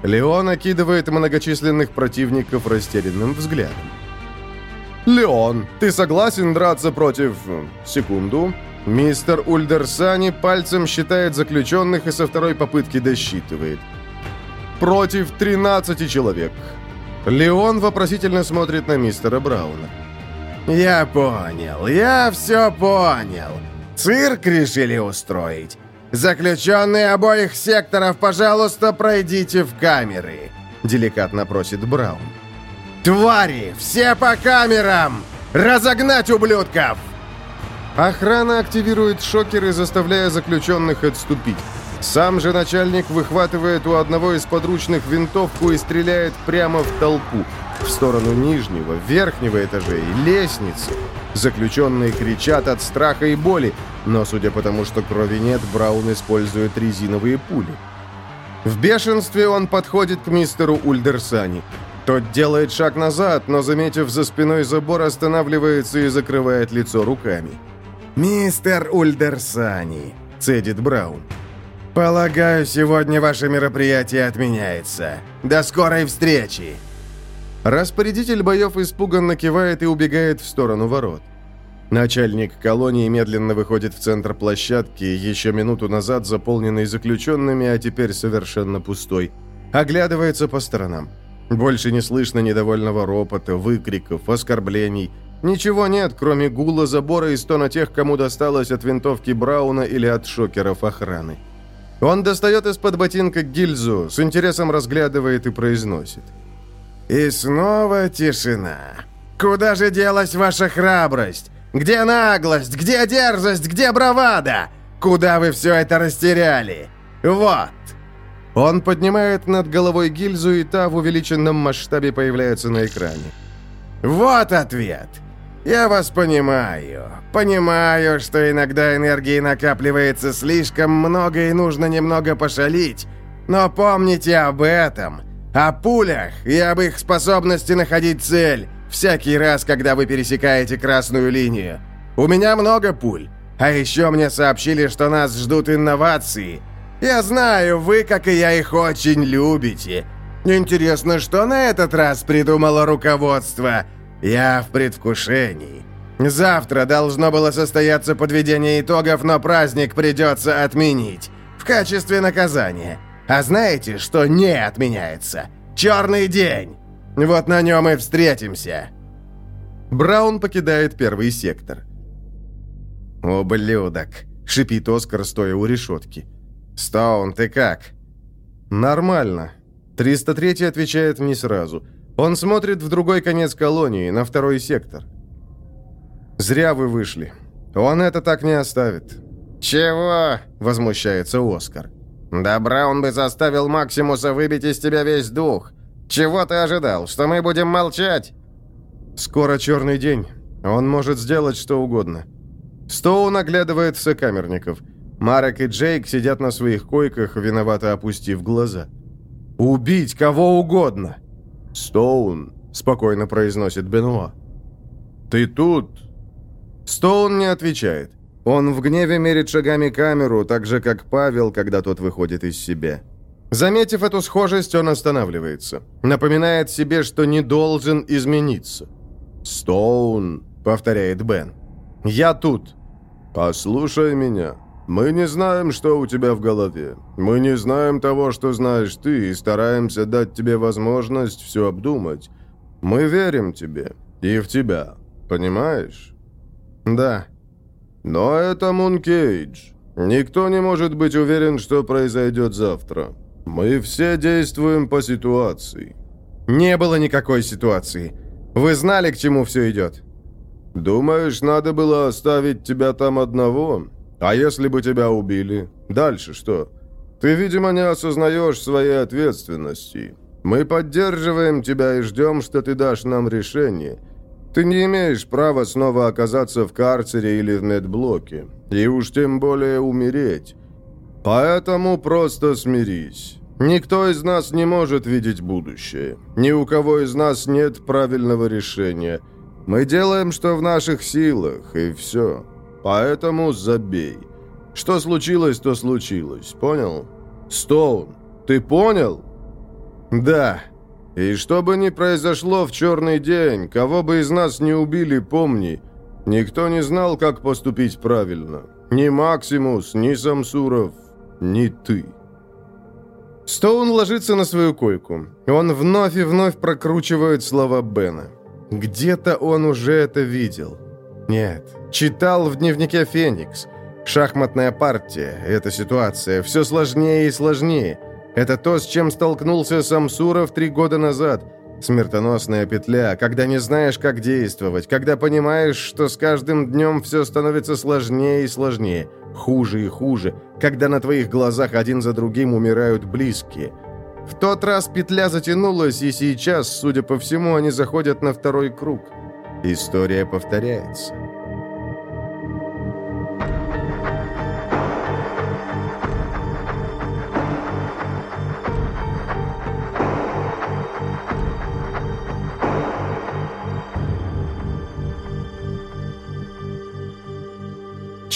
Леон окидывает многочисленных противников растерянным взглядом. «Леон, ты согласен драться против...» «Секунду». Мистер Ульдерсани пальцем считает заключенных и со второй попытки досчитывает. «Против 13 человек». Леон вопросительно смотрит на мистера Брауна. «Я понял, я все понял. Цирк решили устроить. Заключенные обоих секторов, пожалуйста, пройдите в камеры», — деликатно просит Браун. «Твари! Все по камерам! Разогнать ублюдков!» Охрана активирует шокеры, заставляя заключенных отступить. Сам же начальник выхватывает у одного из подручных винтовку и стреляет прямо в толпу, в сторону нижнего, верхнего этажей, лестницы. Заключенные кричат от страха и боли, но, судя по тому, что крови нет, Браун использует резиновые пули. В бешенстве он подходит к мистеру Ульдерсани. Тот делает шаг назад, но, заметив за спиной забор, останавливается и закрывает лицо руками. «Мистер Ульдерсани», — цедит Браун. «Полагаю, сегодня ваше мероприятие отменяется. До скорой встречи!» Распорядитель боев испуганно кивает и убегает в сторону ворот. Начальник колонии медленно выходит в центр площадки, еще минуту назад заполненной заключенными, а теперь совершенно пустой. Оглядывается по сторонам. Больше не слышно недовольного ропота, выкриков, оскорблений. Ничего нет, кроме гула забора и стона тех, кому досталось от винтовки Брауна или от шокеров охраны. Он достает из-под ботинка гильзу, с интересом разглядывает и произносит. «И снова тишина. Куда же делась ваша храбрость? Где наглость? Где дерзость? Где бравада? Куда вы все это растеряли? Вот!» Он поднимает над головой гильзу, и та в увеличенном масштабе появляется на экране. «Вот ответ!» «Я вас понимаю. Понимаю, что иногда энергии накапливается слишком много и нужно немного пошалить. Но помните об этом. О пулях и об их способности находить цель всякий раз, когда вы пересекаете красную линию. У меня много пуль. А еще мне сообщили, что нас ждут инновации. Я знаю, вы, как и я, их очень любите. Интересно, что на этот раз придумало руководство?» «Я в предвкушении. Завтра должно было состояться подведение итогов, но праздник придется отменить. В качестве наказания. А знаете, что не отменяется? Черный день! Вот на нем и встретимся!» Браун покидает первый сектор. «Ублюдок!» — шипит Оскар, стоя у решетки. «Стоун, ты как?» «Нормально». 303 отвечает не сразу — он смотрит в другой конец колонии, на второй сектор. «Зря вы вышли. Он это так не оставит». «Чего?» – возмущается Оскар. «Добра он бы заставил Максимуса выбить из тебя весь дух. Чего ты ожидал, что мы будем молчать?» «Скоро черный день. Он может сделать что угодно». Стоун оглядывает сокамерников. Марек и Джейк сидят на своих койках, виновато опустив глаза. «Убить кого угодно!» «Стоун», — спокойно произносит Бенуа. «Ты тут?» Стоун не отвечает. Он в гневе мерит шагами камеру, так же, как Павел, когда тот выходит из себя. Заметив эту схожесть, он останавливается. Напоминает себе, что не должен измениться. «Стоун», — повторяет Бен. «Я тут». «Послушай меня. Мы не знаем, что у тебя в голове. Мы не знаем того, что знаешь ты, и стараемся дать тебе возможность все обдумать. Мы верим тебе и в тебя. Понимаешь? Да. Но это Мункейдж. Никто не может быть уверен, что произойдет завтра. Мы все действуем по ситуации. Не было никакой ситуации. Вы знали, к чему все идет? Думаешь, надо было оставить тебя там одного? А если бы тебя убили? Дальше что? Ты, видимо, не осознаешь своей ответственности. Мы поддерживаем тебя и ждем, что ты дашь нам решение. Ты не имеешь права снова оказаться в карцере или в медблоке. И уж тем более умереть. Поэтому просто смирись. Никто из нас не может видеть будущее. Ни у кого из нас нет правильного решения. Мы делаем, что в наших силах, и все. Поэтому забей. Что случилось, то случилось. Понял? Стоун, ты понял? Да. И что бы ни произошло в черный день, кого бы из нас не убили, помни, никто не знал, как поступить правильно. Ни Максимус, ни Самсуров, ни ты. Стоун ложится на свою койку. Он вновь и вновь прокручивает слова Бена. Где-то он уже это видел. Нет, читал в дневнике «Феникс». Шахматная партия, эта ситуация, все сложнее и сложнее. Это то, с чем столкнулся Самсуров три года назад. Смертоносная петля, когда не знаешь, как действовать, когда понимаешь, что с каждым днем все становится сложнее и сложнее, хуже и хуже, когда на твоих глазах один за другим умирают близкие. В тот раз петля затянулась, и сейчас, судя по всему, они заходят на второй круг. История повторяется.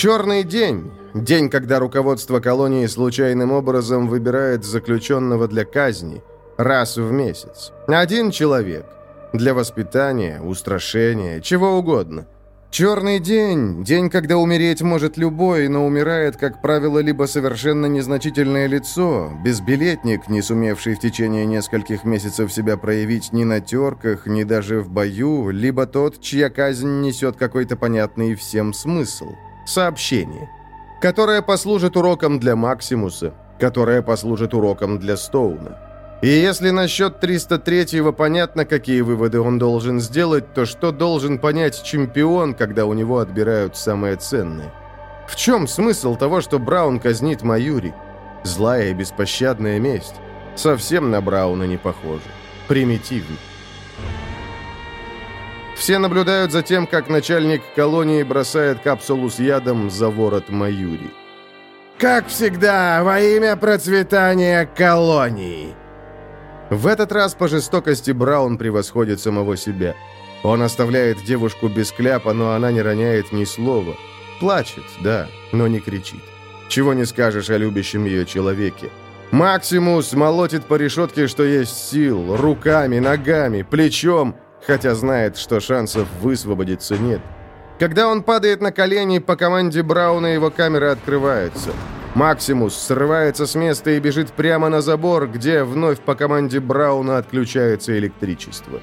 Черный день. День, когда руководство колонии случайным образом выбирает заключенного для казни. Раз в месяц. Один человек. Для воспитания, устрашения, чего угодно. Черный день. День, когда умереть может любой, но умирает, как правило, либо совершенно незначительное лицо, безбилетник, не сумевший в течение нескольких месяцев себя проявить ни на терках, ни даже в бою, либо тот, чья казнь несет какой-то понятный всем смысл. Сообщение. Которое послужит уроком для Максимуса, которое послужит уроком для Стоуна. И если насчет 303-го понятно, какие выводы он должен сделать, то что должен понять чемпион, когда у него отбирают самое ценное? В чем смысл того, что Браун казнит Маюри? Злая и беспощадная месть. Совсем на Брауна не похоже. Примитивно. Все наблюдают за тем, как начальник колонии бросает капсулу с ядом за ворот Маюри. «Как всегда, во имя процветания колонии!» В этот раз по жестокости Браун превосходит самого себя. Он оставляет девушку без кляпа, но она не роняет ни слова. Плачет, да, но не кричит. Чего не скажешь о любящем ее человеке. Максимус молотит по решетке, что есть сил, руками, ногами, плечом, хотя знает, что шансов высвободиться нет. Когда он падает на колени, по команде Брауна его камера открывается. Максимус срывается с места и бежит прямо на забор, где вновь по команде Брауна отключается электричество.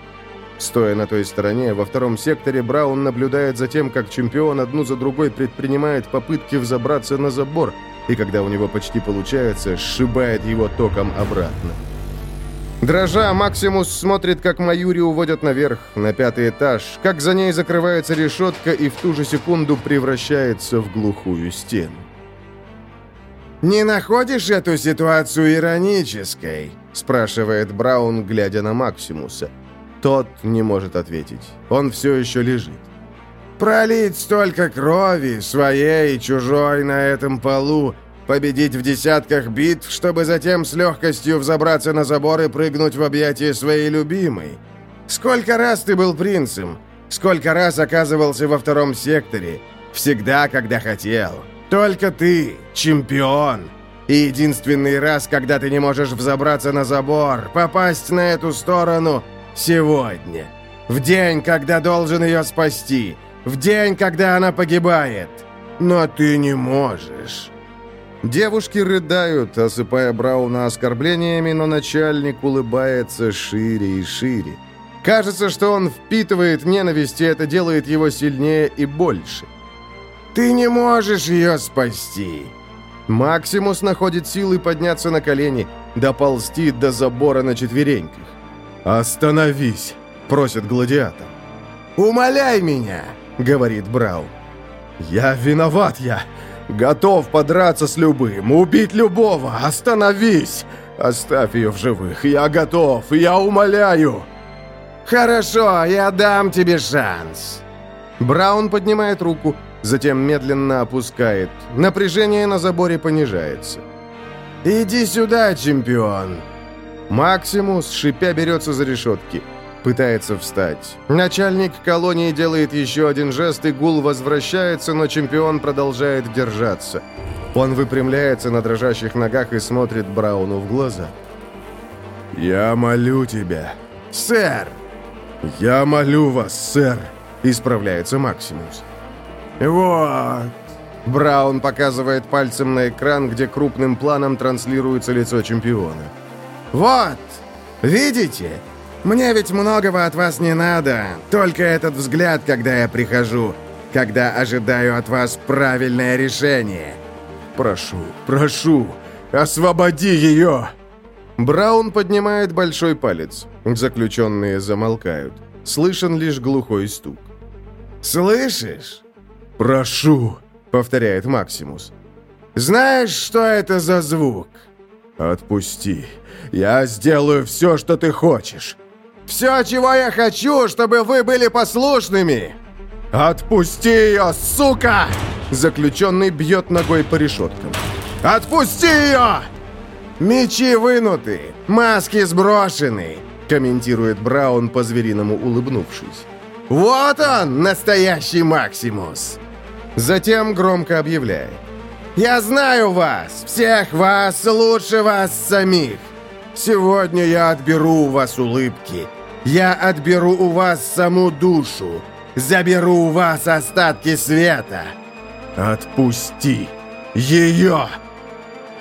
Стоя на той стороне, во втором секторе Браун наблюдает за тем, как чемпион одну за другой предпринимает попытки взобраться на забор, и когда у него почти получается, сшибает его током обратно. Дрожа, Максимус смотрит, как Маюри уводят наверх, на пятый этаж, как за ней закрывается решетка и в ту же секунду превращается в глухую стену. «Не находишь эту ситуацию иронической?» спрашивает Браун, глядя на Максимуса. Тот не может ответить. Он все еще лежит. «Пролить столько крови, своей и чужой на этом полу, победить в десятках битв, чтобы затем с легкостью взобраться на забор и прыгнуть в объятия своей любимой. Сколько раз ты был принцем? Сколько раз оказывался во втором секторе? Всегда, когда хотел. Только ты, чемпион. И единственный раз, когда ты не можешь взобраться на забор, попасть на эту сторону сегодня. В день, когда должен ее спасти. В день, когда она погибает. Но ты не можешь. Девушки рыдают, осыпая Брауна оскорблениями, но начальник улыбается шире и шире. Кажется, что он впитывает ненависть, и это делает его сильнее и больше. «Ты не можешь ее спасти!» Максимус находит силы подняться на колени, доползти до забора на четвереньках. «Остановись!» – просит гладиатор. «Умоляй меня!» – говорит Брау. «Я виноват, я! Готов подраться с любым, убить любого! Остановись! Оставь ее в живых! Я готов! Я умоляю!» «Хорошо, я дам тебе шанс!» Браун поднимает руку, затем медленно опускает. Напряжение на заборе понижается. «Иди сюда, чемпион!» Максимус, шипя, берется за решетки. Пытается встать. Начальник колонии делает еще один жест, и гул возвращается, но чемпион продолжает держаться. Он выпрямляется на дрожащих ногах и смотрит Брауну в глаза. «Я молю тебя, сэр!» «Я молю вас, сэр!» — исправляется Максимус. «Вот!» Браун показывает пальцем на экран, где крупным планом транслируется лицо чемпиона. «Вот! Видите? Мне ведь многого от вас не надо. Только этот взгляд, когда я прихожу. Когда ожидаю от вас правильное решение. Прошу, прошу, освободи ее!» Браун поднимает большой палец. Заключенные замолкают. Слышен лишь глухой стук. «Слышишь?» «Прошу», — повторяет Максимус. «Знаешь, что это за звук?» «Отпусти. Я сделаю все, что ты хочешь. Все, чего я хочу, чтобы вы были послушными!» «Отпусти ее, сука!» Заключенный бьет ногой по решеткам. «Отпусти ее!» «Мечи вынуты, маски сброшены», комментирует Браун, по-звериному улыбнувшись. «Вот он, настоящий Максимус!» Затем громко объявляет. «Я знаю вас! Всех вас лучше вас самих! Сегодня я отберу у вас улыбки. Я отберу у вас саму душу. Заберу у вас остатки света. Отпусти ее!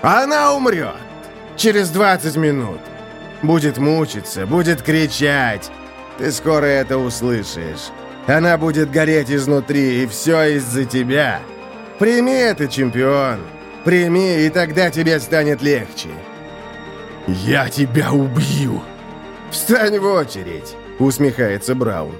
Она умрет через 20 минут. Будет мучиться, будет кричать. Ты скоро это услышишь. Она будет гореть изнутри, и все из-за тебя. Прими это, чемпион. Прими, и тогда тебе станет легче. «Я тебя убью!» «Встань в очередь!» — усмехается Браун.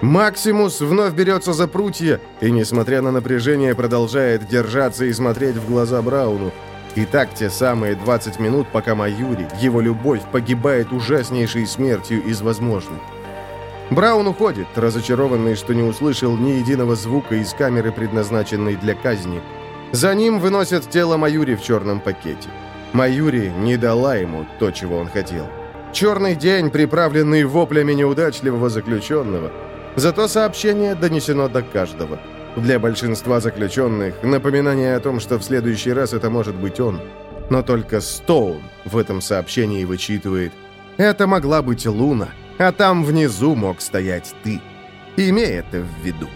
Максимус вновь берется за прутья и, несмотря на напряжение, продолжает держаться и смотреть в глаза Брауну. И так те самые 20 минут, пока Маюри, его любовь, погибает ужаснейшей смертью из возможных. Браун уходит, разочарованный, что не услышал ни единого звука из камеры, предназначенной для казни. За ним выносят тело Маюри в черном пакете. Маюри не дала ему то, чего он хотел. Черный день, приправленный воплями неудачливого заключенного. Зато сообщение донесено до каждого. Для большинства заключенных напоминание о том, что в следующий раз это может быть он. Но только Стоун в этом сообщении вычитывает «Это могла быть Луна, а там внизу мог стоять ты». Имей это в виду.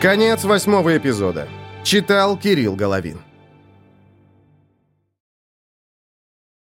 Конец восьмого эпизода. Читал Кирилл Головин.